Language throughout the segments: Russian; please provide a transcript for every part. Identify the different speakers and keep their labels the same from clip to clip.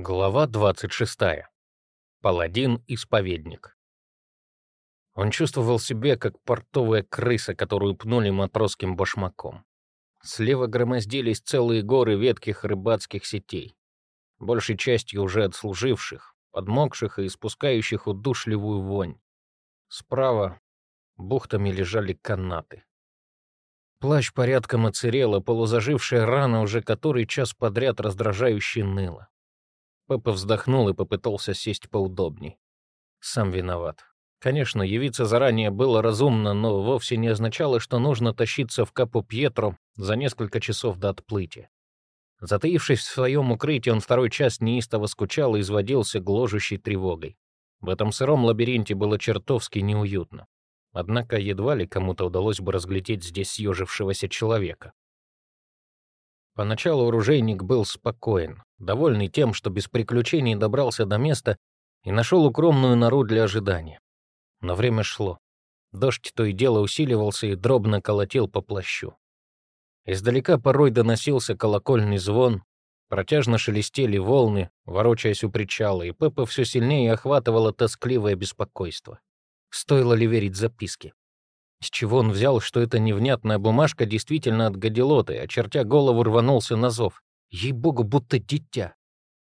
Speaker 1: Глава 26. Паладин-исповедник. Он чувствовал себя, как портовая крыса, которую пнули матросским башмаком. Слева громоздились целые горы ветких рыбацких сетей, большей частью уже отслуживших, подмокших и испускающих удушливую вонь. Справа бухтами лежали канаты. Плащ порядком оцерел, а полузажившая рана уже который час подряд раздражающе ныла. Пеппа вздохнул и попытался сесть поудобней. Сам виноват. Конечно, явиться заранее было разумно, но вовсе не означало, что нужно тащиться в Капу Пьетро за несколько часов до отплытия. Затаившись в своем укрытии, он второй час неистово скучал и изводился гложущей тревогой. В этом сыром лабиринте было чертовски неуютно. Однако едва ли кому-то удалось бы разглядеть здесь съежившегося человека. Поначалу оружейник был спокоен, довольный тем, что без приключений добрался до места и нашел укромную нору для ожидания. Но время шло. Дождь то и дело усиливался и дробно колотил по плащу. Издалека порой доносился колокольный звон, протяжно шелестели волны, ворочаясь у причала, и Пеппа все сильнее охватывало тоскливое беспокойство. Стоило ли верить записке? С чего он взял, что эта невнятная бумажка действительно от гадилоты, очертя голову рванулся на зов? Ей-богу, будто дитя.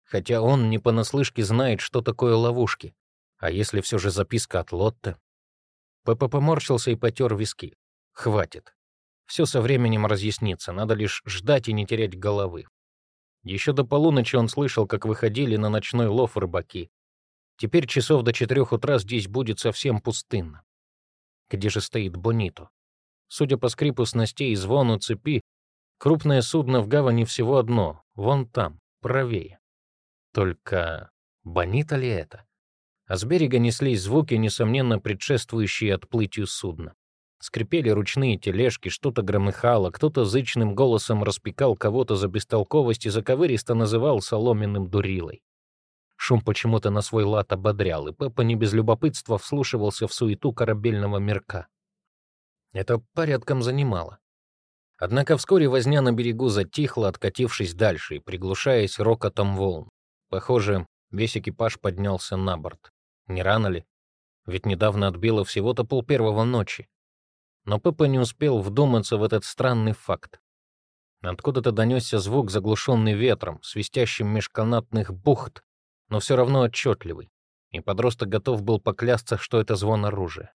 Speaker 1: Хотя он не понаслышке знает, что такое ловушки. А если все же записка от Лотте? Пеппа поморщился и потер виски. Хватит. Все со временем разъяснится, надо лишь ждать и не терять головы. Еще до полуночи он слышал, как выходили на ночной лов рыбаки. Теперь часов до четырех утра здесь будет совсем пустынно. Где же стоит Бонито? Судя по скрипу снастей и звону цепи, крупное судно в гавани всего одно, вон там, правее. Только Бонита ли это? А с берега неслись звуки, несомненно предшествующие отплытию судна. Скрипели ручные тележки, что-то громыхало, кто-то зычным голосом распекал кого-то за бестолковость и заковыристо называл соломенным дурилой. Шум почему-то на свой лад ободрял, и Пеппа не без любопытства вслушивался в суету корабельного мирка. Это порядком занимало. Однако вскоре возня на берегу затихла, откатившись дальше и приглушаясь рокотом волн. Похоже, весь экипаж поднялся на борт. Не рано ли? Ведь недавно отбило всего-то полпервого ночи. Но Пеппа не успел вдуматься в этот странный факт. Откуда-то донесся звук, заглушенный ветром, свистящим меж канатных бухт, но все равно отчетливый, и подросток готов был поклясться, что это звон оружия.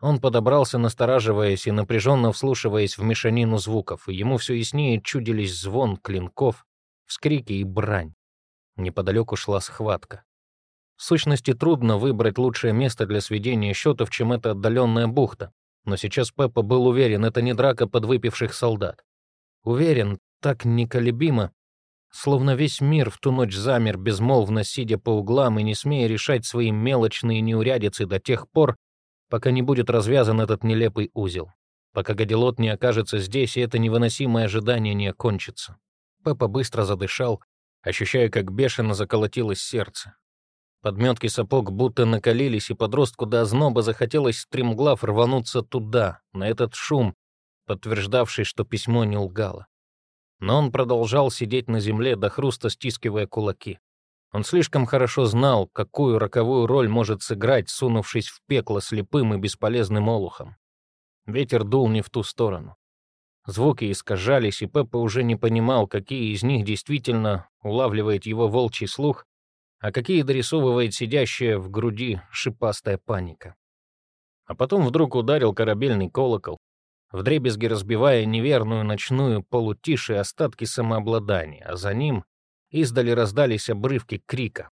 Speaker 1: Он подобрался, настораживаясь и напряженно вслушиваясь в мешанину звуков, и ему все яснее чудились звон клинков, вскрики и брань. Неподалеку шла схватка. В сущности, трудно выбрать лучшее место для сведения счетов, чем эта отдаленная бухта. Но сейчас Пеппа был уверен, это не драка подвыпивших солдат. Уверен, так неколебимо, Словно весь мир в ту ночь замер, безмолвно сидя по углам и не смея решать свои мелочные неурядицы до тех пор, пока не будет развязан этот нелепый узел. Пока Гадилот не окажется здесь, и это невыносимое ожидание не окончится. Пеппа быстро задышал, ощущая, как бешено заколотилось сердце. Подметки сапог будто накалились, и подростку до озноба захотелось стремглав рвануться туда, на этот шум, подтверждавший, что письмо не лгало. Но он продолжал сидеть на земле, до хруста стискивая кулаки. Он слишком хорошо знал, какую роковую роль может сыграть, сунувшись в пекло слепым и бесполезным олухом. Ветер дул не в ту сторону. Звуки искажались, и Пеппа уже не понимал, какие из них действительно улавливает его волчий слух, а какие дорисовывает сидящая в груди шипастая паника. А потом вдруг ударил корабельный колокол, вдребезги разбивая неверную ночную полутишь и остатки самообладания, а за ним издали раздались обрывки крика.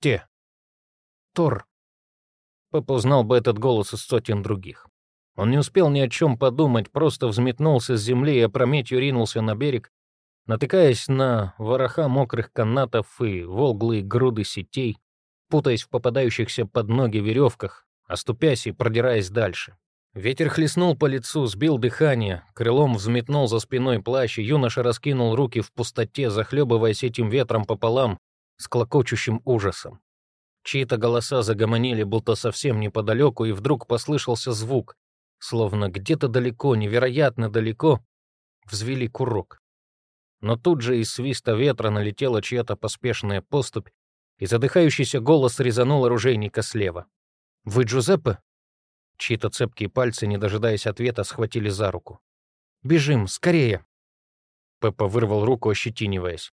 Speaker 1: «Те! Тор!» Папа узнал бы этот голос из сотен других. Он не успел ни о чем подумать, просто взметнулся с земли и опрометью ринулся на берег, натыкаясь на вороха мокрых канатов и волглые груды сетей, путаясь в попадающихся под ноги веревках, оступясь и продираясь дальше. Ветер хлестнул по лицу, сбил дыхание, крылом взметнул за спиной плащ, и юноша раскинул руки в пустоте, захлебываясь этим ветром пополам с клокочущим ужасом. Чьи-то голоса загомонили, будто совсем неподалеку, и вдруг послышался звук, словно где-то далеко, невероятно далеко, взвели курок. Но тут же из свиста ветра налетела чья-то поспешная поступь, и задыхающийся голос резанул оружейника слева. «Вы Джузеппе?» Чьи-то цепкие пальцы, не дожидаясь ответа, схватили за руку. «Бежим, скорее!» Пеппа вырвал руку, ощетиниваясь.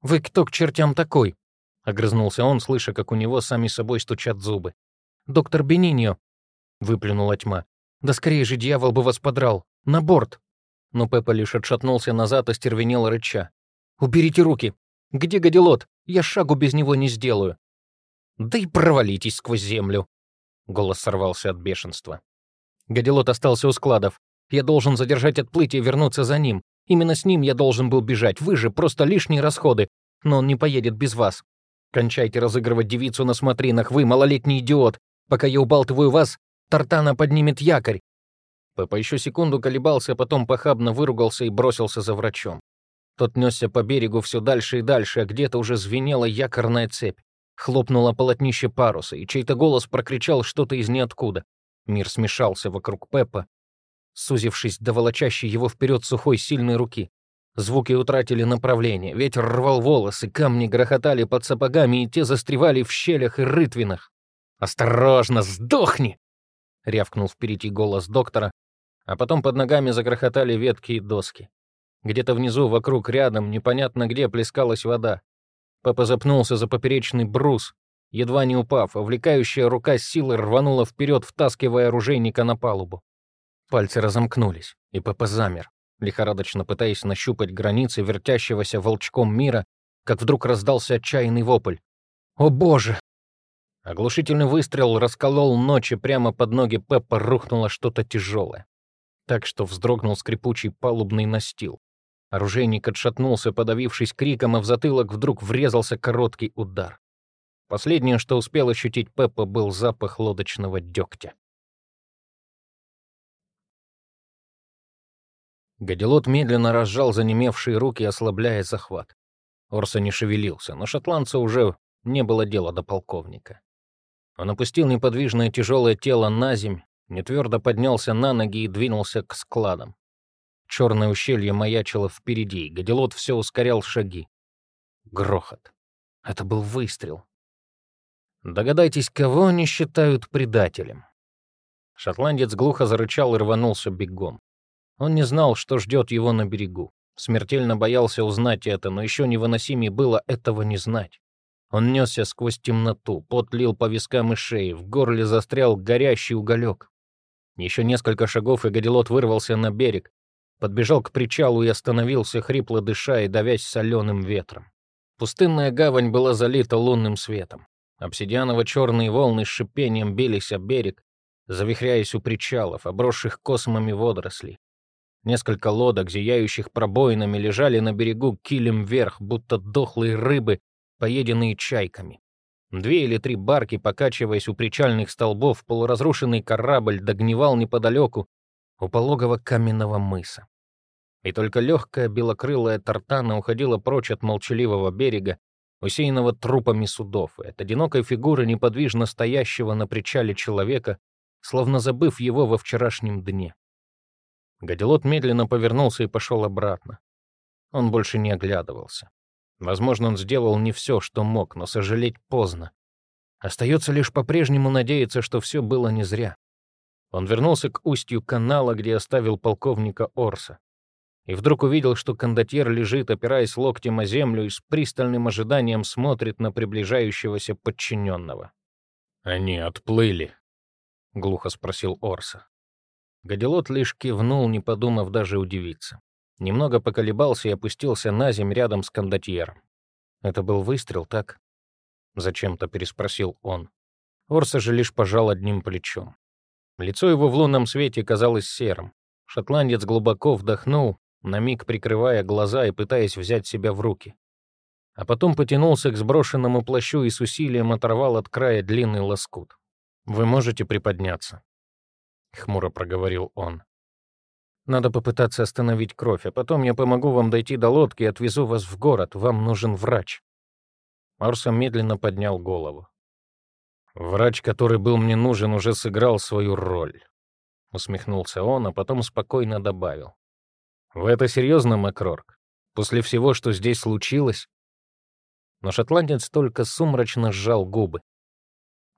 Speaker 1: «Вы кто к чертям такой?» — огрызнулся он, слыша, как у него сами собой стучат зубы. «Доктор Бениньо!» — выплюнула тьма. «Да скорее же дьявол бы вас подрал! На борт!» Но Пеппа лишь отшатнулся назад, остервенел рыча. «Уберите руки! Где Гадилот? Я шагу без него не сделаю!» «Да и провалитесь сквозь землю!» Голос сорвался от бешенства. Гадилот остался у складов. Я должен задержать отплытие и вернуться за ним. Именно с ним я должен был бежать. Вы же просто лишние расходы. Но он не поедет без вас. Кончайте разыгрывать девицу на смотринах. Вы малолетний идиот. Пока я убалтываю вас, Тартана поднимет якорь. Пеппа еще секунду колебался, а потом похабно выругался и бросился за врачом. Тот несся по берегу все дальше и дальше, а где-то уже звенела якорная цепь. Хлопнуло полотнище паруса, и чей-то голос прокричал что-то из ниоткуда. Мир смешался вокруг Пеппа, сузившись до волочащей его вперед сухой сильной руки. Звуки утратили направление, ветер рвал волосы, камни грохотали под сапогами, и те застревали в щелях и рытвинах. «Осторожно, сдохни!» — рявкнул впереди голос доктора, а потом под ногами загрохотали ветки и доски. Где-то внизу, вокруг, рядом, непонятно где, плескалась вода. Папа запнулся за поперечный брус, едва не упав, а рука с силой рванула вперед, втаскивая оружейника на палубу. Пальцы разомкнулись, и Пеппа замер, лихорадочно пытаясь нащупать границы вертящегося волчком мира, как вдруг раздался отчаянный вопль. «О боже!» Оглушительный выстрел расколол ночи, прямо под ноги Пеппа рухнуло что-то тяжелое. Так что вздрогнул скрипучий палубный настил. Оружейник отшатнулся, подавившись криком, а в затылок вдруг врезался короткий удар. Последнее, что успел ощутить Пеппа, был запах лодочного дегтя. Гадилот медленно разжал занемевшие руки, ослабляя захват. Орса не шевелился, но шотландца уже не было дела до полковника. Он опустил неподвижное тяжелое тело на земь, нетвердо поднялся на ноги и двинулся к складам. Черное ущелье маячило впереди, Гадилот все ускорял шаги. Грохот. Это был выстрел. Догадайтесь, кого они считают предателем. Шотландец глухо зарычал и рванулся бегом. Он не знал, что ждет его на берегу. Смертельно боялся узнать это, но еще невыносимее было этого не знать. Он несся сквозь темноту, пот лил по вискам и шее, в горле застрял горящий уголек. Еще несколько шагов, и Гадилот вырвался на берег, подбежал к причалу и остановился, хрипло дыша и давясь соленым ветром. Пустынная гавань была залита лунным светом. Обсидианово-черные волны с шипением бились о берег, завихряясь у причалов, обросших космами водорослей. Несколько лодок, зияющих пробоинами, лежали на берегу килем вверх, будто дохлые рыбы, поеденные чайками. Две или три барки, покачиваясь у причальных столбов, полуразрушенный корабль догнивал неподалеку у пологого каменного мыса. И только легкая белокрылая тартана уходила прочь от молчаливого берега, усеянного трупами судов, и от одинокой фигуры неподвижно стоящего на причале человека, словно забыв его во вчерашнем дне. Гадилот медленно повернулся и пошел обратно. Он больше не оглядывался. Возможно, он сделал не все, что мог, но сожалеть поздно. Остается лишь по-прежнему надеяться, что все было не зря. Он вернулся к устью канала, где оставил полковника Орса. И вдруг увидел, что кондотьер лежит, опираясь локтем о землю и с пристальным ожиданием смотрит на приближающегося подчиненного. «Они отплыли?» — глухо спросил Орса. Гадилот лишь кивнул, не подумав даже удивиться. Немного поколебался и опустился на земь рядом с кондотьером. «Это был выстрел, так?» Зачем-то переспросил он. Орса же лишь пожал одним плечом. Лицо его в лунном свете казалось серым. Шотландец глубоко вдохнул, на миг прикрывая глаза и пытаясь взять себя в руки. А потом потянулся к сброшенному плащу и с усилием оторвал от края длинный лоскут. «Вы можете приподняться?» — хмуро проговорил он. «Надо попытаться остановить кровь, а потом я помогу вам дойти до лодки и отвезу вас в город. Вам нужен врач». Марса медленно поднял голову. «Врач, который был мне нужен, уже сыграл свою роль», — усмехнулся он, а потом спокойно добавил. «Вы это серьезно, Макрорк? После всего, что здесь случилось? Но шотландец только сумрачно сжал губы.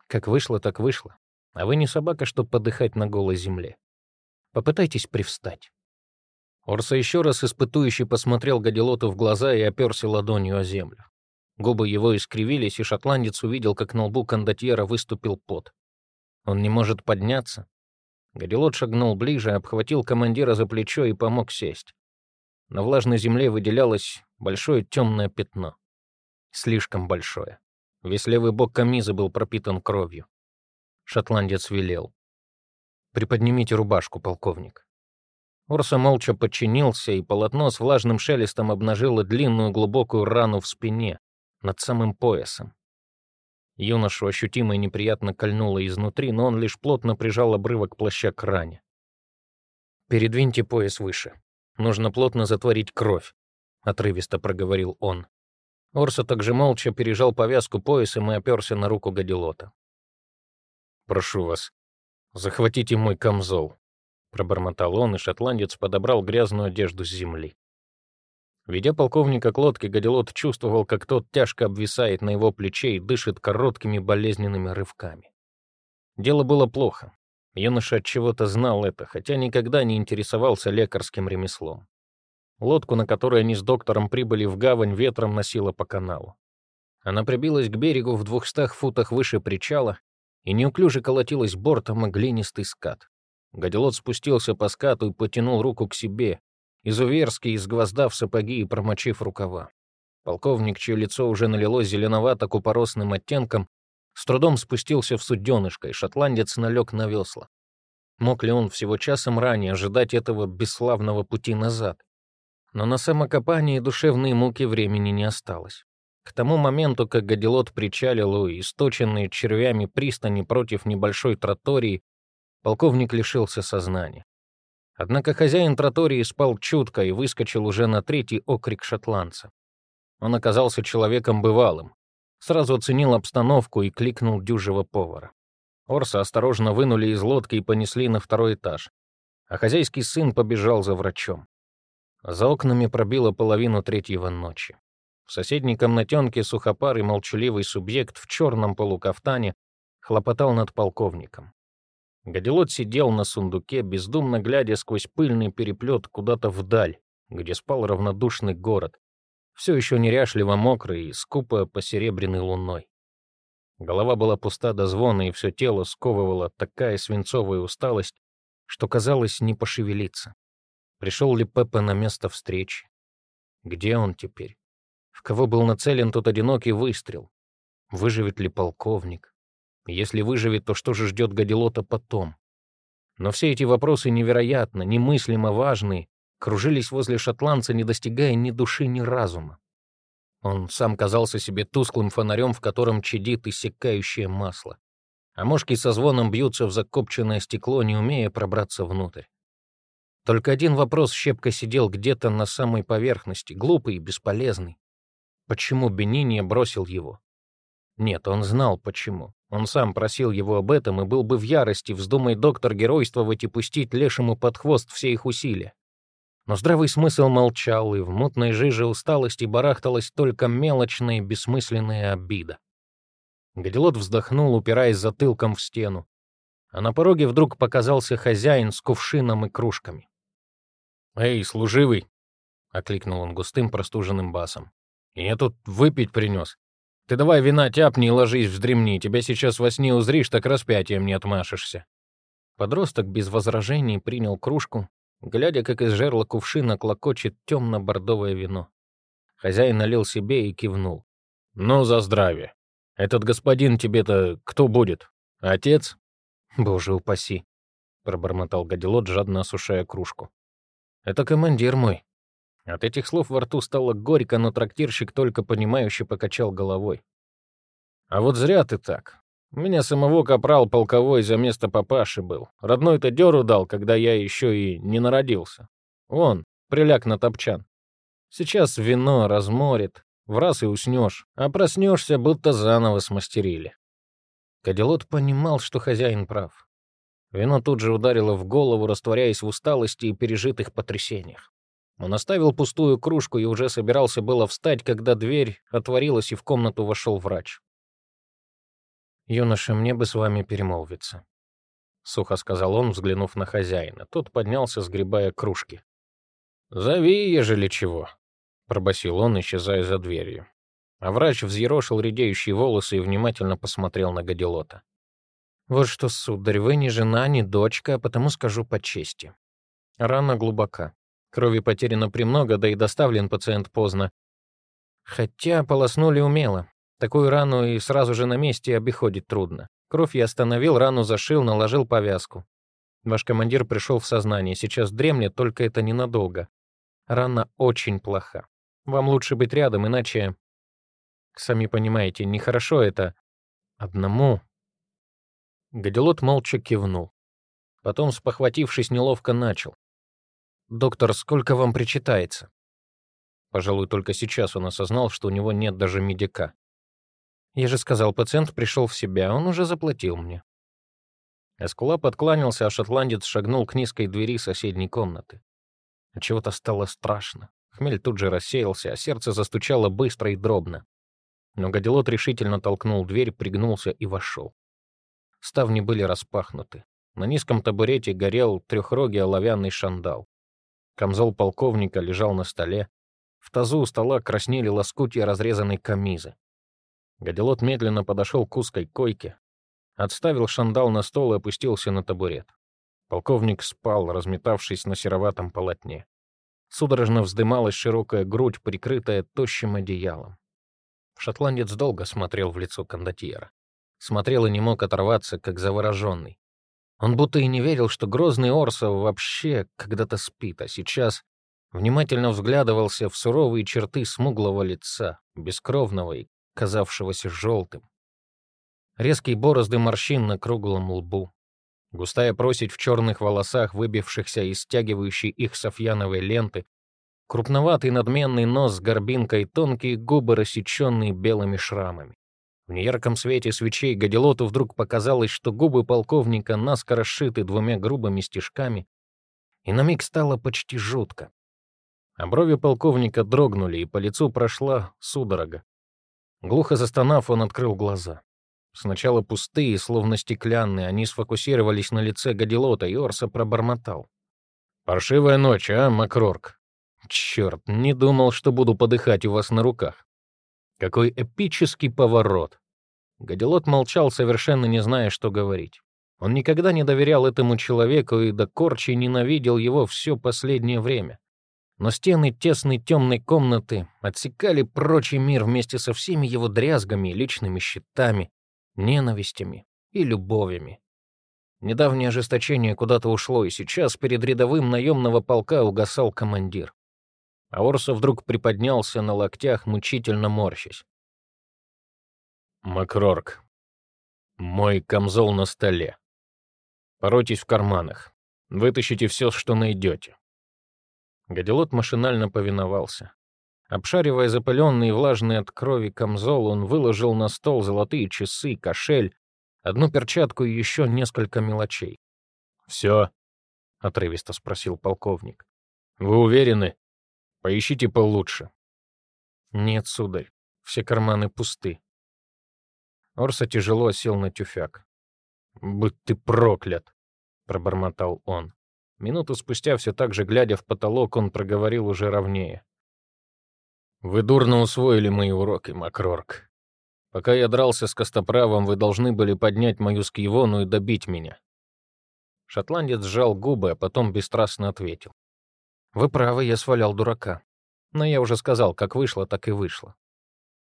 Speaker 1: Как вышло, так вышло. А вы не собака, чтобы подыхать на голой земле. Попытайтесь привстать. Орса еще раз испытующе посмотрел Гадилоту в глаза и оперся ладонью о землю. Губы его искривились, и шотландец увидел, как на лбу кондотьера выступил пот. Он не может подняться. Гадилот шагнул ближе, обхватил командира за плечо и помог сесть. На влажной земле выделялось большое темное пятно. Слишком большое. Весь левый бок камиза был пропитан кровью. Шотландец велел. «Приподнимите рубашку, полковник». Орса молча подчинился, и полотно с влажным шелестом обнажило длинную глубокую рану в спине, над самым поясом. Юношу ощутимо и неприятно кольнуло изнутри, но он лишь плотно прижал обрывок плаща к ране. «Передвиньте пояс выше. Нужно плотно затворить кровь», — отрывисто проговорил он. Орса также молча пережал повязку поясом и оперся на руку Гадилота. «Прошу вас, захватите мой камзол», — пробормотал он, и шотландец подобрал грязную одежду с земли. Ведя полковника к лодке, Гадилот чувствовал, как тот тяжко обвисает на его плече и дышит короткими болезненными рывками. Дело было плохо. Юноша от чего-то знал это, хотя никогда не интересовался лекарским ремеслом. Лодку, на которой они с доктором прибыли в гавань, ветром носила по каналу. Она прибилась к берегу в двухстах футах выше причала и неуклюже колотилась бортом о глинистый скат. Гадилот спустился по скату и потянул руку к себе, изуверски изгвоздав сапоги и промочив рукава. Полковник, чье лицо уже налилось зеленовато-купоросным оттенком, с трудом спустился в суденышко, и шотландец налег на весла. Мог ли он всего часом ранее ожидать этого бесславного пути назад? Но на самокопание и душевные муки времени не осталось. К тому моменту, как Гадилот причалил у источенной червями пристани против небольшой тротории, полковник лишился сознания. Однако хозяин тротории спал чутко и выскочил уже на третий окрик шотландца. Он оказался человеком бывалым. Сразу оценил обстановку и кликнул дюжего повара. Орса осторожно вынули из лодки и понесли на второй этаж. А хозяйский сын побежал за врачом. За окнами пробило половину третьего ночи. В соседней комнатенке сухопарый молчаливый субъект в черном полукафтане хлопотал над полковником. Гадилот сидел на сундуке, бездумно глядя сквозь пыльный переплет куда-то вдаль, где спал равнодушный город, все еще неряшливо мокрый и скупо посеребряной луной. Голова была пуста до звона, и все тело сковывала такая свинцовая усталость, что казалось не пошевелиться. Пришел ли Пеппа на место встречи? Где он теперь? В кого был нацелен тот одинокий выстрел? Выживет ли полковник? Если выживет, то что же ждет Гадилота потом? Но все эти вопросы невероятно, немыслимо важные, кружились возле шотландца, не достигая ни души, ни разума. Он сам казался себе тусклым фонарем, в котором чадит иссякающее масло. А мошки со звоном бьются в закопченное стекло, не умея пробраться внутрь. Только один вопрос щепка сидел где-то на самой поверхности, глупый и бесполезный. Почему Бениния бросил его? Нет, он знал, почему. Он сам просил его об этом и был бы в ярости, вздумай доктор геройствовать и пустить лешему под хвост все их усилия. Но здравый смысл молчал, и в мутной жиже усталости барахталась только мелочная бессмысленная обида. Гадилот вздохнул, упираясь затылком в стену. А на пороге вдруг показался хозяин с кувшином и кружками. «Эй, служивый!» — окликнул он густым простуженным басом. «Я тут выпить принес. Ты давай вина тяпни и ложись вздремни, тебя сейчас во сне узришь, так распятием не отмашешься». Подросток без возражений принял кружку, глядя, как из жерла кувшина клокочет темно-бордовое вино. Хозяин налил себе и кивнул. «Ну, за здравие. Этот господин тебе-то кто будет? Отец?» «Боже упаси», — пробормотал Гадилот, жадно осушая кружку. «Это командир мой. От этих слов во рту стало горько, но трактирщик только понимающе покачал головой. «А вот зря ты так. У меня самого капрал полковой за место папаши был. Родной-то дёру дал, когда я еще и не народился. Вон, приляг на топчан. Сейчас вино разморит, в раз и уснешь, а проснешься, будто заново смастерили». Кадилот понимал, что хозяин прав. Вино тут же ударило в голову, растворяясь в усталости и пережитых потрясениях. Он оставил пустую кружку и уже собирался было встать, когда дверь отворилась, и в комнату вошел врач. «Юноша, мне бы с вами перемолвиться», — сухо сказал он, взглянув на хозяина. Тот поднялся, сгребая кружки. «Зови, ежели чего», — пробасил он, исчезая за дверью. А врач взъерошил редеющие волосы и внимательно посмотрел на Гадилота. «Вот что, сударь, вы не жена, не дочка, а потому скажу по чести. Рана глубока. Крови потеряно премного, да и доставлен пациент поздно. Хотя полоснули умело. Такую рану и сразу же на месте обиходить трудно. Кровь я остановил, рану зашил, наложил повязку. Ваш командир пришел в сознание, сейчас дремлет, только это ненадолго. Рана очень плоха. Вам лучше быть рядом, иначе Сами понимаете, нехорошо это. Одному. Гадилот молча кивнул. Потом, спохватившись, неловко начал. «Доктор, сколько вам причитается?» Пожалуй, только сейчас он осознал, что у него нет даже медика. Я же сказал, пациент пришел в себя, он уже заплатил мне. Эскулап откланялся, а шотландец шагнул к низкой двери соседней комнаты. Чего-то стало страшно. Хмель тут же рассеялся, а сердце застучало быстро и дробно. Но Гадилот решительно толкнул дверь, пригнулся и вошел. Ставни были распахнуты. На низком табурете горел трехрогий оловянный шандал. Камзол полковника лежал на столе. В тазу у стола краснели лоскутья разрезанной камизы. Гадилот медленно подошел к узкой койке, отставил шандал на стол и опустился на табурет. Полковник спал, разметавшись на сероватом полотне. Судорожно вздымалась широкая грудь, прикрытая тощим одеялом. Шотландец долго смотрел в лицо кондотьера. Смотрел и не мог оторваться, как завороженный. Он будто и не верил, что грозный Орсов вообще когда-то спит, а сейчас внимательно взглядывался в суровые черты смуглого лица, бескровного и казавшегося желтым. Резкие борозды морщин на круглом лбу. Густая просить в черных волосах, выбившихся из стягивающей их софьяновой ленты, Крупноватый надменный нос с горбинкой, тонкие губы, рассеченные белыми шрамами. В неярком свете свечей Гадилоту вдруг показалось, что губы полковника наскоро сшиты двумя грубыми стежками, и на миг стало почти жутко. А брови полковника дрогнули, и по лицу прошла судорога. Глухо застонав, он открыл глаза. Сначала пустые, словно стеклянные, они сфокусировались на лице Гадилота, и Орса пробормотал. «Паршивая ночь, а, Макрорк? Черт, не думал, что буду подыхать у вас на руках. Какой эпический поворот. Гадилот молчал, совершенно не зная, что говорить. Он никогда не доверял этому человеку и до корчи ненавидел его все последнее время. Но стены тесной темной комнаты отсекали прочий мир вместе со всеми его дрязгами личными счетами, ненавистями и любовями. Недавнее ожесточение куда-то ушло, и сейчас перед рядовым наемного полка угасал командир. Аорса вдруг приподнялся на локтях, мучительно морщась. «Макрорк, мой камзол на столе. Поройтесь в карманах. Вытащите все, что найдете». Гадилот машинально повиновался. Обшаривая запыленный и влажный от крови камзол, он выложил на стол золотые часы, кошель, одну перчатку и еще несколько мелочей. «Все?» — отрывисто спросил полковник. «Вы уверены?» Поищите получше». «Нет, сударь, все карманы пусты». Орса тяжело сел на тюфяк. «Будь ты проклят!» — пробормотал он. Минуту спустя, все так же глядя в потолок, он проговорил уже ровнее. «Вы дурно усвоили мои уроки, Макрорк. Пока я дрался с Костоправом, вы должны были поднять мою скивону и добить меня». Шотландец сжал губы, а потом бесстрастно ответил. «Вы правы, я свалял дурака. Но я уже сказал, как вышло, так и вышло».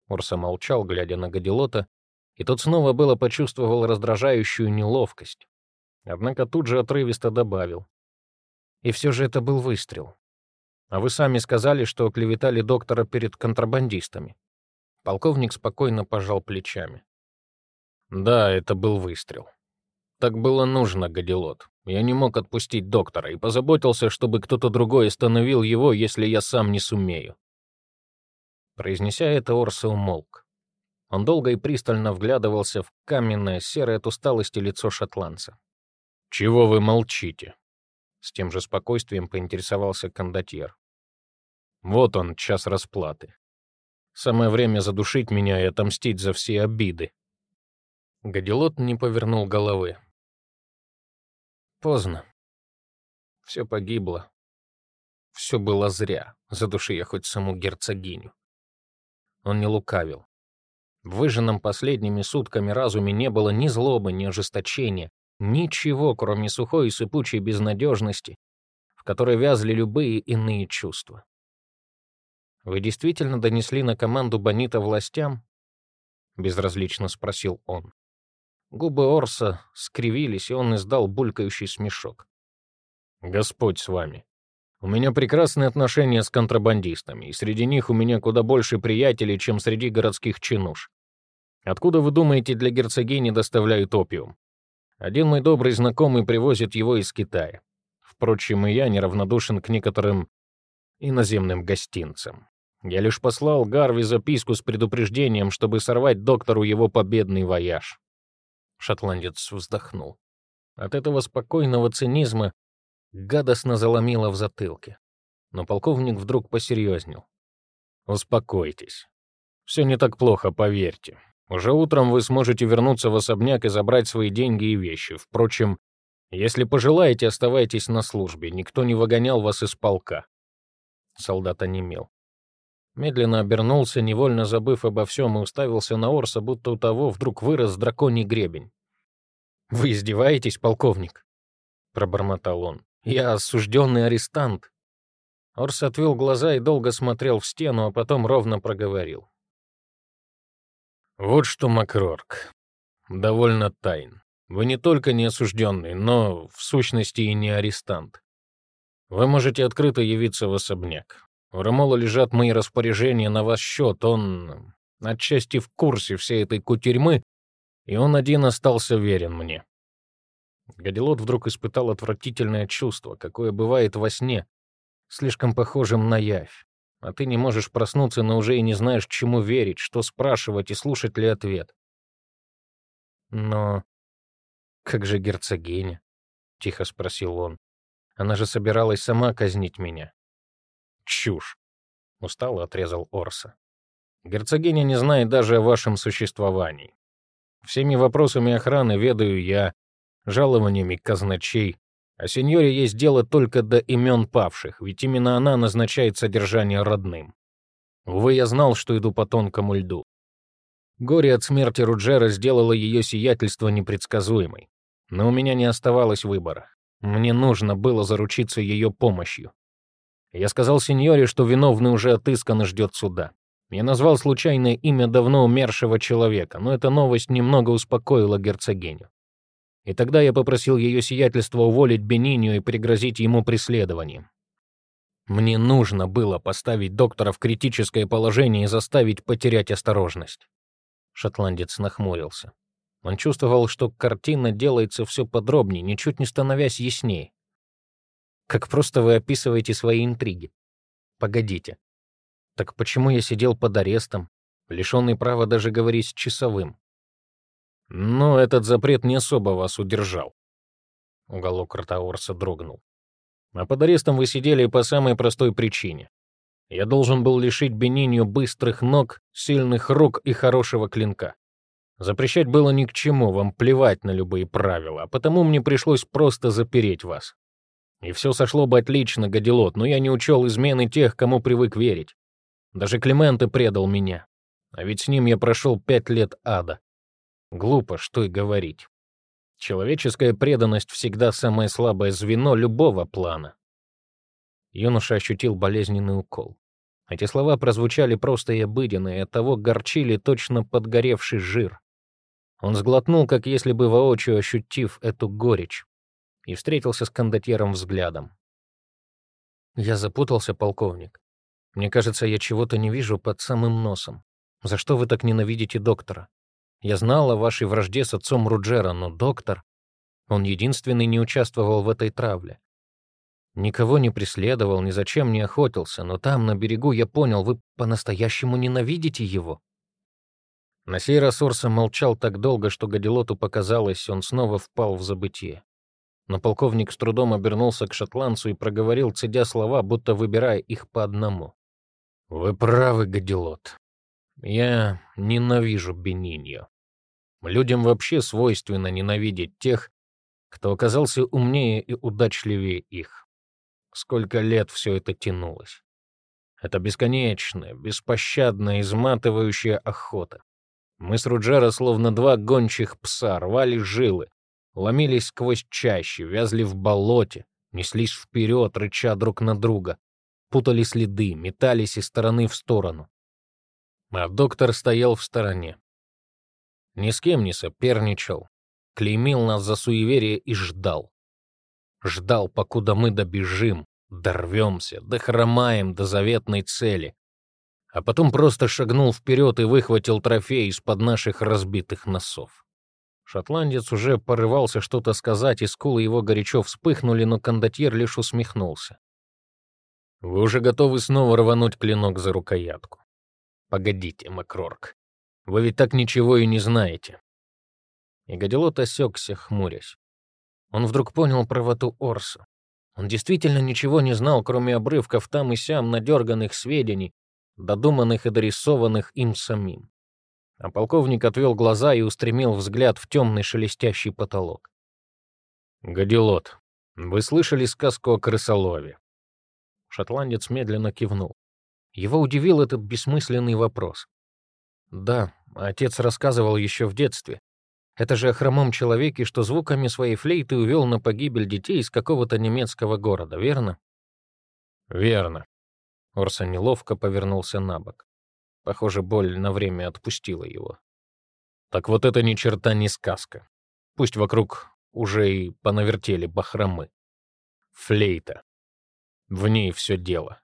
Speaker 1: Урса молчал, глядя на Гадилота, и тот снова было почувствовал раздражающую неловкость. Однако тут же отрывисто добавил. «И все же это был выстрел. А вы сами сказали, что клеветали доктора перед контрабандистами». Полковник спокойно пожал плечами. «Да, это был выстрел. Так было нужно, Гадилот. Я не мог отпустить доктора и позаботился, чтобы кто-то другой остановил его, если я сам не сумею. Произнеся это, Орса умолк. Он долго и пристально вглядывался в каменное, серое от усталости лицо шотландца. «Чего вы молчите?» С тем же спокойствием поинтересовался кондотьер. Вот он, час расплаты. Самое время задушить меня и отомстить за все обиды. Гадилот не повернул головы. Поздно. Все погибло. Все было зря, задуши я хоть саму герцогиню. Он не лукавил. В выжженном последними сутками разуме не было ни злобы, ни ожесточения, ничего, кроме сухой и сыпучей безнадежности, в которой вязли любые иные чувства. «Вы действительно донесли на команду Бонита властям?» — безразлично спросил он. Губы Орса скривились, и он издал булькающий смешок. «Господь с вами. У меня прекрасные отношения с контрабандистами, и среди них у меня куда больше приятелей, чем среди городских чинуш. Откуда, вы думаете, для герцогини доставляют опиум? Один мой добрый знакомый привозит его из Китая. Впрочем, и я неравнодушен к некоторым иноземным гостинцам. Я лишь послал Гарви записку с предупреждением, чтобы сорвать доктору его победный вояж. Шотландец вздохнул. От этого спокойного цинизма гадостно заломило в затылке. Но полковник вдруг посерьезнел. «Успокойтесь. Все не так плохо, поверьте. Уже утром вы сможете вернуться в особняк и забрать свои деньги и вещи. Впрочем, если пожелаете, оставайтесь на службе. Никто не выгонял вас из полка». Солдат онемел. Медленно обернулся, невольно забыв обо всем, и уставился на Орса, будто у того вдруг вырос драконий гребень. «Вы издеваетесь, полковник?» — пробормотал он. «Я осужденный арестант». Орс отвел глаза и долго смотрел в стену, а потом ровно проговорил. «Вот что, Макрорк, довольно тайн. Вы не только не осужденный, но, в сущности, и не арестант. Вы можете открыто явиться в особняк. У Рамола лежат мои распоряжения на ваш счет. Он отчасти в курсе всей этой кутерьмы, и он один остался верен мне. Гадилот вдруг испытал отвратительное чувство, какое бывает во сне, слишком похожим на явь. А ты не можешь проснуться, но уже и не знаешь, чему верить, что спрашивать и слушать ли ответ. Но как же герцогиня? — тихо спросил он. Она же собиралась сама казнить меня. «Чушь!» — устало отрезал Орса. «Герцогиня не знает даже о вашем существовании. Всеми вопросами охраны ведаю я, жалованиями казначей, а сеньоре есть дело только до имен павших, ведь именно она назначает содержание родным. Увы, я знал, что иду по тонкому льду. Горе от смерти Руджера сделало ее сиятельство непредсказуемой. Но у меня не оставалось выбора. Мне нужно было заручиться ее помощью. Я сказал сеньоре, что виновный уже отыскан и ждет суда. Я назвал случайное имя давно умершего человека, но эта новость немного успокоила герцогиню. И тогда я попросил ее сиятельство уволить Бенинию и пригрозить ему преследованием. Мне нужно было поставить доктора в критическое положение и заставить потерять осторожность. Шотландец нахмурился. Он чувствовал, что картина делается все подробнее, ничуть не становясь яснее. Как просто вы описываете свои интриги. Погодите. Так почему я сидел под арестом, лишенный права даже говорить с часовым? Но этот запрет не особо вас удержал. Уголок рта Орса дрогнул. А под арестом вы сидели по самой простой причине. Я должен был лишить Бенинью быстрых ног, сильных рук и хорошего клинка. Запрещать было ни к чему, вам плевать на любые правила, а потому мне пришлось просто запереть вас. И все сошло бы отлично, Гадилот, но я не учел измены тех, кому привык верить. Даже Клименте предал меня. А ведь с ним я прошел пять лет ада. Глупо, что и говорить. Человеческая преданность всегда самое слабое звено любого плана. Юноша ощутил болезненный укол. Эти слова прозвучали просто и обыденно, и оттого горчили точно подгоревший жир. Он сглотнул, как если бы воочию ощутив эту горечь и встретился с кондотьером взглядом. «Я запутался, полковник. Мне кажется, я чего-то не вижу под самым носом. За что вы так ненавидите доктора? Я знал о вашей вражде с отцом Руджера, но доктор... Он единственный не участвовал в этой травле. Никого не преследовал, ни зачем не охотился, но там, на берегу, я понял, вы по-настоящему ненавидите его». На сей раз Орса молчал так долго, что Гадилоту показалось, он снова впал в забытие. Но полковник с трудом обернулся к шотландцу и проговорил, цедя слова, будто выбирая их по одному. Вы правы, Гадилот. Я ненавижу Бениньо. Людям вообще свойственно ненавидеть тех, кто оказался умнее и удачливее их. Сколько лет все это тянулось. Это бесконечная, беспощадная, изматывающая охота. Мы с Руджера, словно два гончих пса, рвали жилы, ломились сквозь чащи, вязли в болоте, неслись вперед, рыча друг на друга, путали следы, метались из стороны в сторону. А доктор стоял в стороне. Ни с кем не соперничал, клеймил нас за суеверие и ждал. Ждал, покуда мы добежим, дорвемся, дохромаем до заветной цели. А потом просто шагнул вперед и выхватил трофей из-под наших разбитых носов. Шотландец уже порывался что-то сказать, и скулы его горячо вспыхнули, но кондотьер лишь усмехнулся. «Вы уже готовы снова рвануть клинок за рукоятку?» «Погодите, Макрорк, вы ведь так ничего и не знаете». И Гадилот осекся, хмурясь. Он вдруг понял правоту Орса. Он действительно ничего не знал, кроме обрывков там и сям надерганных сведений, додуманных и дорисованных им самим. А полковник отвел глаза и устремил взгляд в темный шелестящий потолок. «Гадилот, вы слышали сказку о крысолове?» Шотландец медленно кивнул. Его удивил этот бессмысленный вопрос. «Да, отец рассказывал еще в детстве. Это же о хромом человеке, что звуками своей флейты увел на погибель детей из какого-то немецкого города, верно?» «Верно». Орсон неловко повернулся на бок. Похоже, боль на время отпустила его. Так вот это ни черта не сказка. Пусть вокруг уже и понавертели бахромы. Флейта. В ней все дело.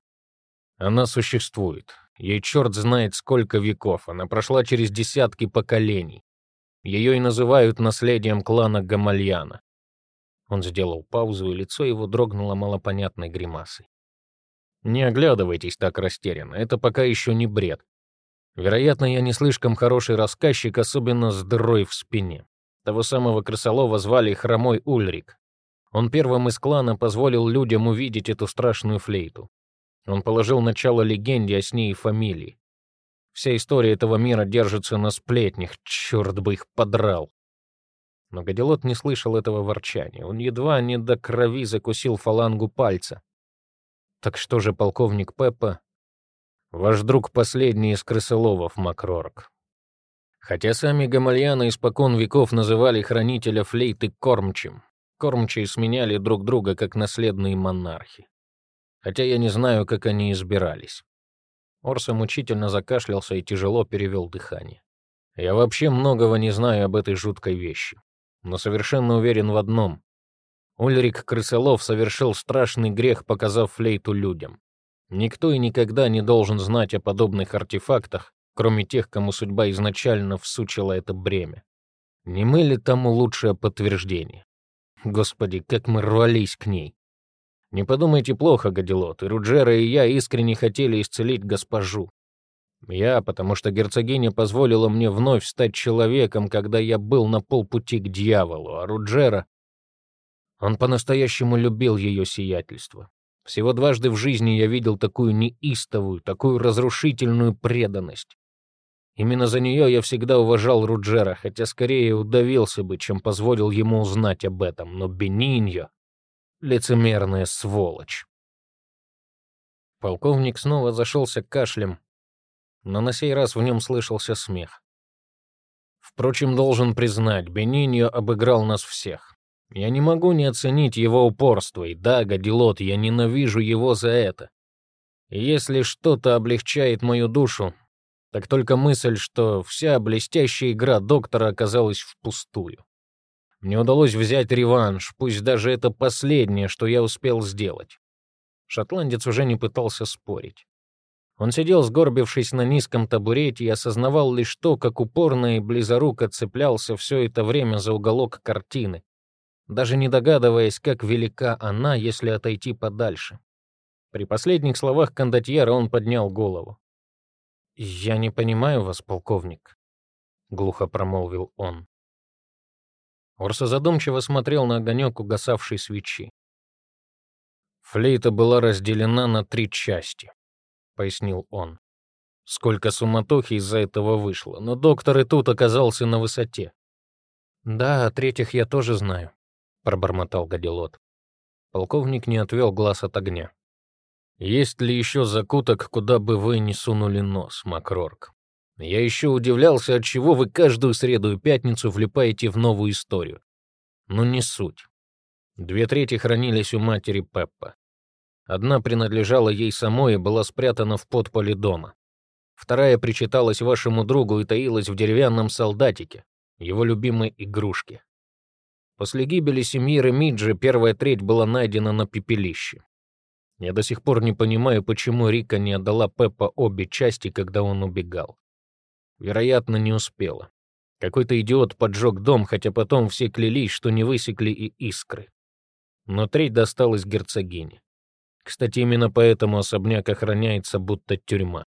Speaker 1: Она существует. Ей черт знает сколько веков. Она прошла через десятки поколений. Ее и называют наследием клана Гамальяна. Он сделал паузу, и лицо его дрогнуло малопонятной гримасой. Не оглядывайтесь так растерянно, это пока еще не бред. Вероятно, я не слишком хороший рассказчик, особенно с дырой в спине. Того самого крысолова звали Хромой Ульрик. Он первым из клана позволил людям увидеть эту страшную флейту. Он положил начало легенде о с ней и фамилии. Вся история этого мира держится на сплетнях, черт бы их подрал. Но Гадилот не слышал этого ворчания. Он едва не до крови закусил фалангу пальца. Так что же полковник Пеппа Ваш друг последний из крысоловов, Макрорк. Хотя сами гамальяны испокон веков называли хранителя флейты кормчим, кормчие сменяли друг друга как наследные монархи. Хотя я не знаю, как они избирались. Орса мучительно закашлялся и тяжело перевел дыхание. Я вообще многого не знаю об этой жуткой вещи, но совершенно уверен в одном. Ульрик Крысолов совершил страшный грех, показав флейту людям. Никто и никогда не должен знать о подобных артефактах, кроме тех, кому судьба изначально всучила это бремя. Не мы ли тому лучшее подтверждение? Господи, как мы рвались к ней. Не подумайте плохо, Гадилот, и Руджера, и я искренне хотели исцелить госпожу. Я, потому что герцогиня позволила мне вновь стать человеком, когда я был на полпути к дьяволу, а Руджера... Он по-настоящему любил ее сиятельство. Всего дважды в жизни я видел такую неистовую, такую разрушительную преданность. Именно за нее я всегда уважал Руджера, хотя скорее удавился бы, чем позволил ему узнать об этом, но Бениньо — лицемерная сволочь. Полковник снова зашелся кашлем, но на сей раз в нем слышался смех. Впрочем, должен признать, Бениньо обыграл нас всех. Я не могу не оценить его упорство, и да, Гадилот, я ненавижу его за это. И если что-то облегчает мою душу, так только мысль, что вся блестящая игра доктора оказалась впустую. Мне удалось взять реванш, пусть даже это последнее, что я успел сделать. Шотландец уже не пытался спорить. Он сидел, сгорбившись на низком табурете, и осознавал лишь то, как упорно и близоруко цеплялся все это время за уголок картины, даже не догадываясь, как велика она, если отойти подальше. При последних словах кондотьера он поднял голову. «Я не понимаю вас, полковник», — глухо промолвил он. Орса задумчиво смотрел на огонек угасавшей свечи. Флейта была разделена на три части. — пояснил он. Сколько суматохи из-за этого вышло, но доктор и тут оказался на высоте. «Да, о третьих я тоже знаю», — пробормотал Гадилот. Полковник не отвел глаз от огня. «Есть ли еще закуток, куда бы вы не сунули нос, Макрорк? Я еще удивлялся, от чего вы каждую среду и пятницу влипаете в новую историю. Но не суть. Две трети хранились у матери Пеппа. Одна принадлежала ей самой и была спрятана в подполе дома. Вторая причиталась вашему другу и таилась в деревянном солдатике, его любимой игрушке. После гибели семьи Ремиджи первая треть была найдена на пепелище. Я до сих пор не понимаю, почему Рика не отдала Пеппа обе части, когда он убегал. Вероятно, не успела. Какой-то идиот поджег дом, хотя потом все клялись, что не высекли и искры. Но треть досталась герцогине. Кстати, именно поэтому особняк охраняется будто тюрьма.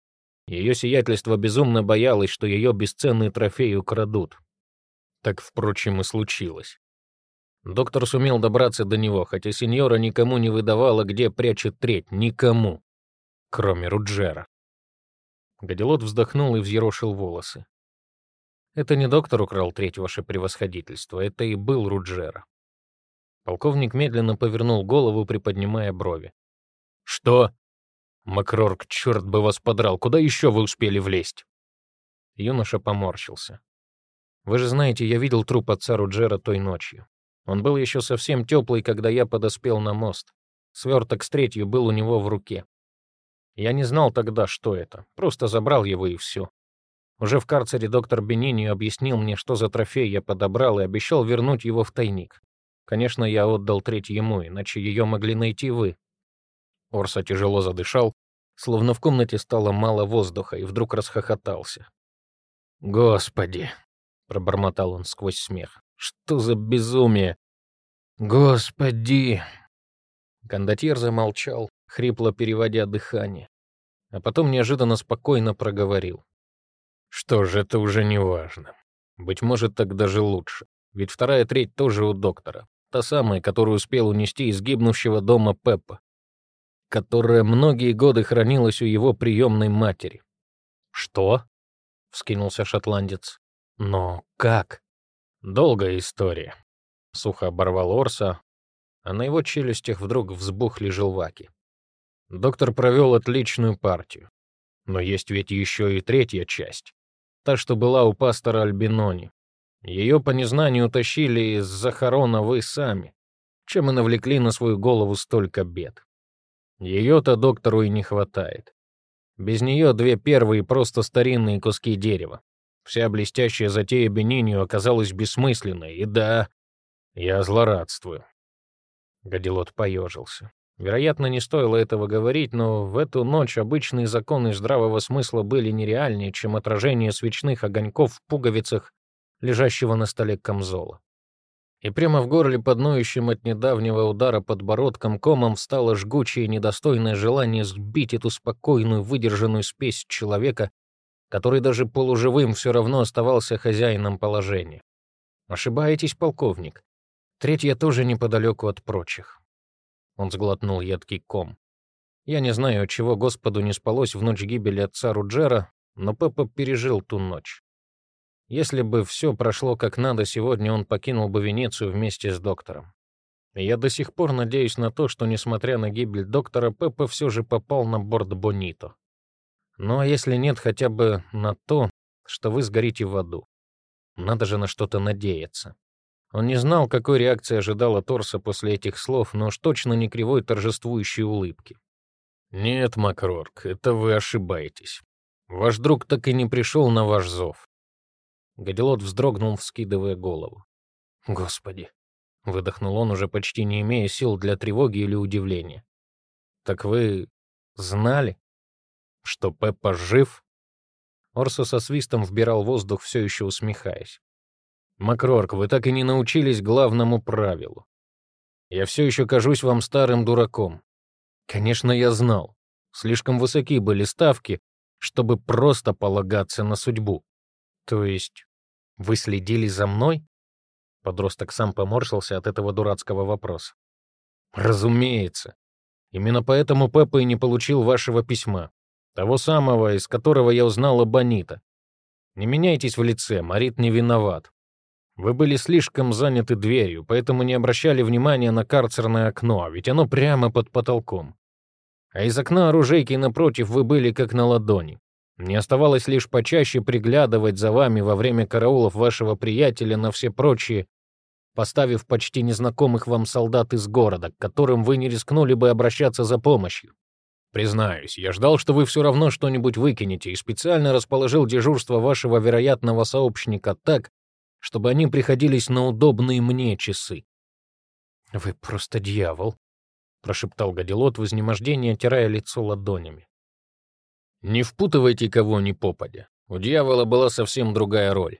Speaker 1: Ее сиятельство безумно боялось, что ее бесценные трофеи украдут. Так, впрочем, и случилось. Доктор сумел добраться до него, хотя сеньора никому не выдавала, где прячет треть. Никому. Кроме Руджера. Гадилот вздохнул и взъерошил волосы. «Это не доктор украл треть, ваше превосходительство, это и был Руджера». Полковник медленно повернул голову, приподнимая брови. «Что?» «Макрорк, черт бы вас подрал, куда еще вы успели влезть?» Юноша поморщился. «Вы же знаете, я видел труп отца Руджера той ночью. Он был еще совсем теплый, когда я подоспел на мост. Сверток с третью был у него в руке. Я не знал тогда, что это, просто забрал его и все. Уже в карцере доктор Бенини объяснил мне, что за трофей я подобрал, и обещал вернуть его в тайник. Конечно, я отдал треть ему, иначе ее могли найти вы. Орса тяжело задышал, словно в комнате стало мало воздуха, и вдруг расхохотался. «Господи!» — пробормотал он сквозь смех. «Что за безумие!» «Господи!» Кондотьер замолчал, хрипло переводя дыхание, а потом неожиданно спокойно проговорил. «Что ж, это уже не важно. Быть может, так даже лучше. Ведь вторая треть тоже у доктора. Та самая, которую успел унести из гибнущего дома Пеппа которая многие годы хранилась у его приемной матери. «Что?» — вскинулся шотландец. «Но как?» «Долгая история», — сухо оборвал Орса, а на его челюстях вдруг взбухли желваки. Доктор провел отличную партию. Но есть ведь еще и третья часть. Та, что была у пастора Альбинони. Ее по незнанию утащили из захорона вы сами, чем и навлекли на свою голову столько бед. Ее-то доктору и не хватает. Без нее две первые просто старинные куски дерева. Вся блестящая затея Бенинию оказалась бессмысленной, и да, я злорадствую. Гадилот поежился. Вероятно, не стоило этого говорить, но в эту ночь обычные законы здравого смысла были нереальнее, чем отражение свечных огоньков в пуговицах, лежащего на столе камзола и прямо в горле под ноющим от недавнего удара подбородком комом встало жгучее недостойное желание сбить эту спокойную, выдержанную спесь человека, который даже полуживым все равно оставался хозяином положения. «Ошибаетесь, полковник. Третья тоже неподалеку от прочих». Он сглотнул едкий ком. Я не знаю, чего Господу не спалось в ночь гибели отца Руджера, но Пеппа пережил ту ночь. Если бы все прошло как надо, сегодня он покинул бы Венецию вместе с доктором. И я до сих пор надеюсь на то, что, несмотря на гибель доктора, Пеппа все же попал на борт Бонито. Ну а если нет, хотя бы на то, что вы сгорите в аду. Надо же на что-то надеяться. Он не знал, какой реакции ожидала Торса после этих слов, но уж точно не кривой торжествующей улыбки. «Нет, Макрорк, это вы ошибаетесь. Ваш друг так и не пришел на ваш зов. Гадилот вздрогнул, вскидывая голову. «Господи!» — выдохнул он, уже почти не имея сил для тревоги или удивления. «Так вы знали, что Пеппа жив?» Орсо со свистом вбирал воздух, все еще усмехаясь. «Макрорк, вы так и не научились главному правилу. Я все еще кажусь вам старым дураком. Конечно, я знал. Слишком высоки были ставки, чтобы просто полагаться на судьбу. То есть вы следили за мной? Подросток сам поморщился от этого дурацкого вопроса. Разумеется. Именно поэтому Пеппа и не получил вашего письма. Того самого, из которого я узнал об Анита. Не меняйтесь в лице, Марит не виноват. Вы были слишком заняты дверью, поэтому не обращали внимания на карцерное окно, ведь оно прямо под потолком. А из окна оружейки напротив вы были как на ладони. Мне оставалось лишь почаще приглядывать за вами во время караулов вашего приятеля на все прочие, поставив почти незнакомых вам солдат из города, к которым вы не рискнули бы обращаться за помощью. Признаюсь, я ждал, что вы все равно что-нибудь выкинете, и специально расположил дежурство вашего вероятного сообщника так, чтобы они приходились на удобные мне часы. «Вы просто дьявол», — прошептал Гадилот в изнемождении, оттирая лицо ладонями. «Не впутывайте кого ни попадя. У дьявола была совсем другая роль.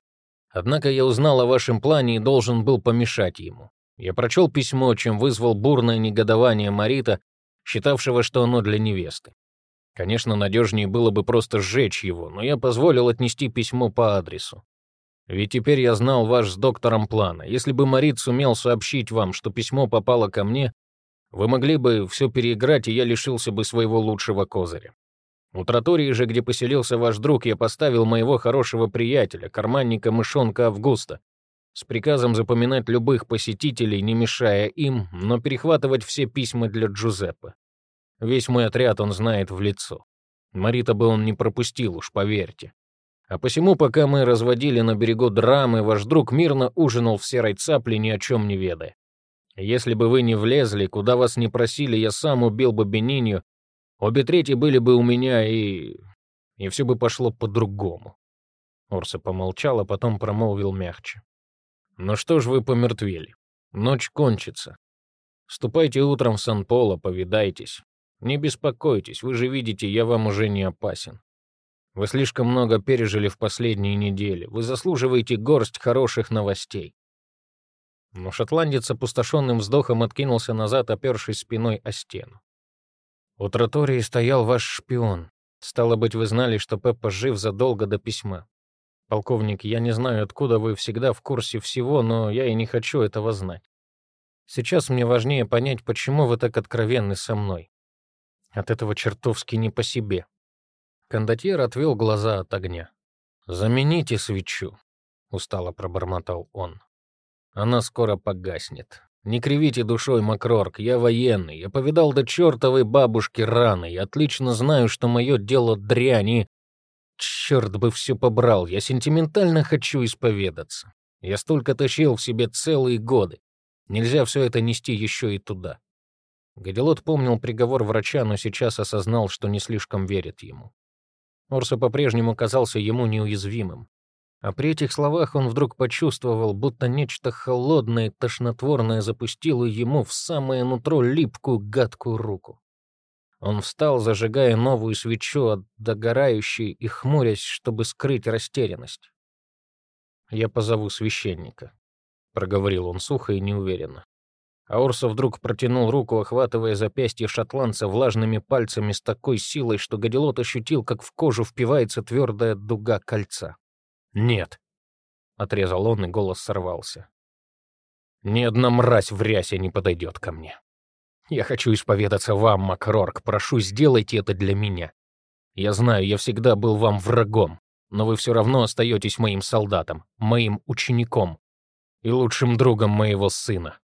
Speaker 1: Однако я узнал о вашем плане и должен был помешать ему. Я прочел письмо, чем вызвал бурное негодование Марита, считавшего, что оно для невесты. Конечно, надежнее было бы просто сжечь его, но я позволил отнести письмо по адресу. Ведь теперь я знал ваш с доктором плана. Если бы Марит сумел сообщить вам, что письмо попало ко мне, вы могли бы все переиграть, и я лишился бы своего лучшего козыря. У тротории же, где поселился ваш друг, я поставил моего хорошего приятеля, карманника мышонка Августа, с приказом запоминать любых посетителей, не мешая им, но перехватывать все письма для Джузеппе. Весь мой отряд он знает в лицо. Марита бы он не пропустил, уж поверьте. А посему, пока мы разводили на берегу драмы, ваш друг мирно ужинал в серой цапле, ни о чем не ведая. Если бы вы не влезли, куда вас не просили, я сам убил бы Бенинью, обе трети были бы у меня, и... и все бы пошло по-другому. Орса помолчал, а потом промолвил мягче. «Ну что ж вы помертвели? Ночь кончится. Ступайте утром в Сан-Поло, повидайтесь. Не беспокойтесь, вы же видите, я вам уже не опасен. Вы слишком много пережили в последние недели. Вы заслуживаете горсть хороших новостей». Но шотландец опустошенным вздохом откинулся назад, опершись спиной о стену. «У тротории стоял ваш шпион. Стало быть, вы знали, что Пеппа жив задолго до письма. Полковник, я не знаю, откуда вы всегда в курсе всего, но я и не хочу этого знать. Сейчас мне важнее понять, почему вы так откровенны со мной. От этого чертовски не по себе. Кондотьер отвел глаза от огня. «Замените свечу», — устало пробормотал он. «Она скоро погаснет. Не кривите душой, Макрорк, я военный, я повидал до чертовой бабушки раны, и отлично знаю, что мое дело дрянь, и Черт бы все побрал, я сентиментально хочу исповедаться. Я столько тащил в себе целые годы. Нельзя все это нести еще и туда. Гадилот помнил приговор врача, но сейчас осознал, что не слишком верит ему. Орса по-прежнему казался ему неуязвимым. А при этих словах он вдруг почувствовал, будто нечто холодное тошнотворное запустило ему в самое нутро липкую, гадкую руку. Он встал, зажигая новую свечу от догорающей и хмурясь, чтобы скрыть растерянность. «Я позову священника», — проговорил он сухо и неуверенно. Аурса вдруг протянул руку, охватывая запястье шотландца влажными пальцами с такой силой, что Гадилот ощутил, как в кожу впивается твердая дуга кольца. «Нет», — отрезал он, и голос сорвался. «Ни одна мразь в рясе не подойдет ко мне». Я хочу исповедаться вам, Макрорк. Прошу, сделайте это для меня. Я знаю, я всегда был вам врагом, но вы все равно остаетесь моим солдатом, моим учеником и лучшим другом моего сына.